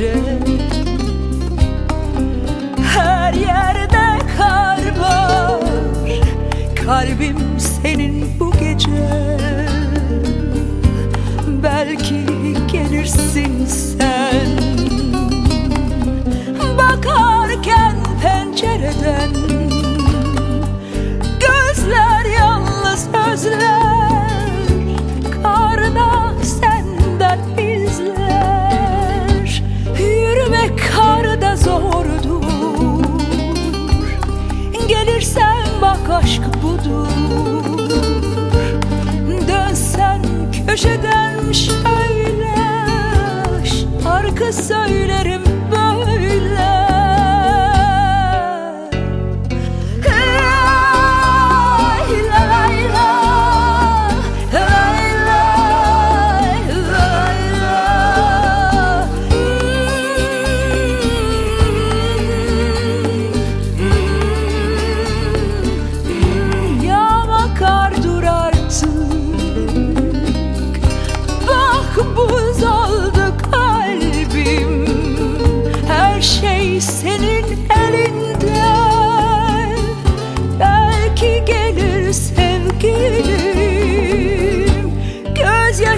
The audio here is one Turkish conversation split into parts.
gece. Her yerde kar var. Kalbim senin bu gece. Belki gelirsin sen aşk budur. Dönsen köşeden şöyle Şarkı söylerim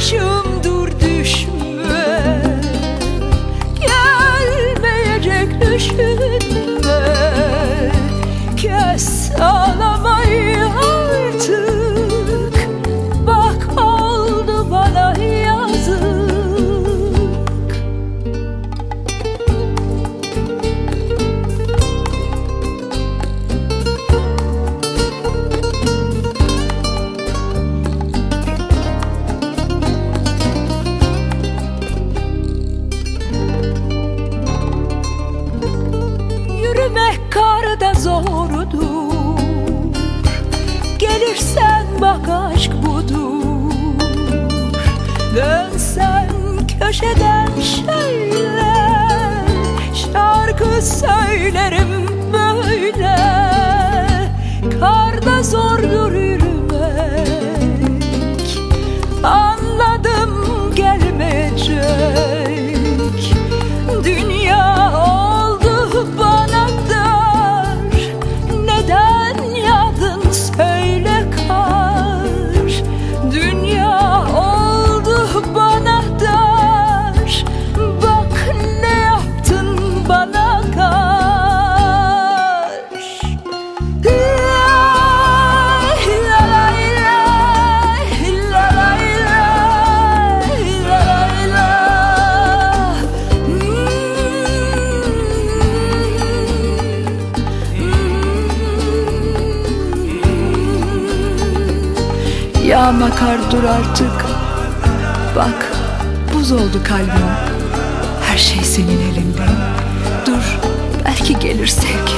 shoes. Gelirsen bak aşk budur. Dönsen köşeden şöyle Şarkı söylerim böyle. Karda zordur Yağma kar dur artık. Bak buz oldu kalbim. Her şey senin elinde. Dur belki gelir sevgilim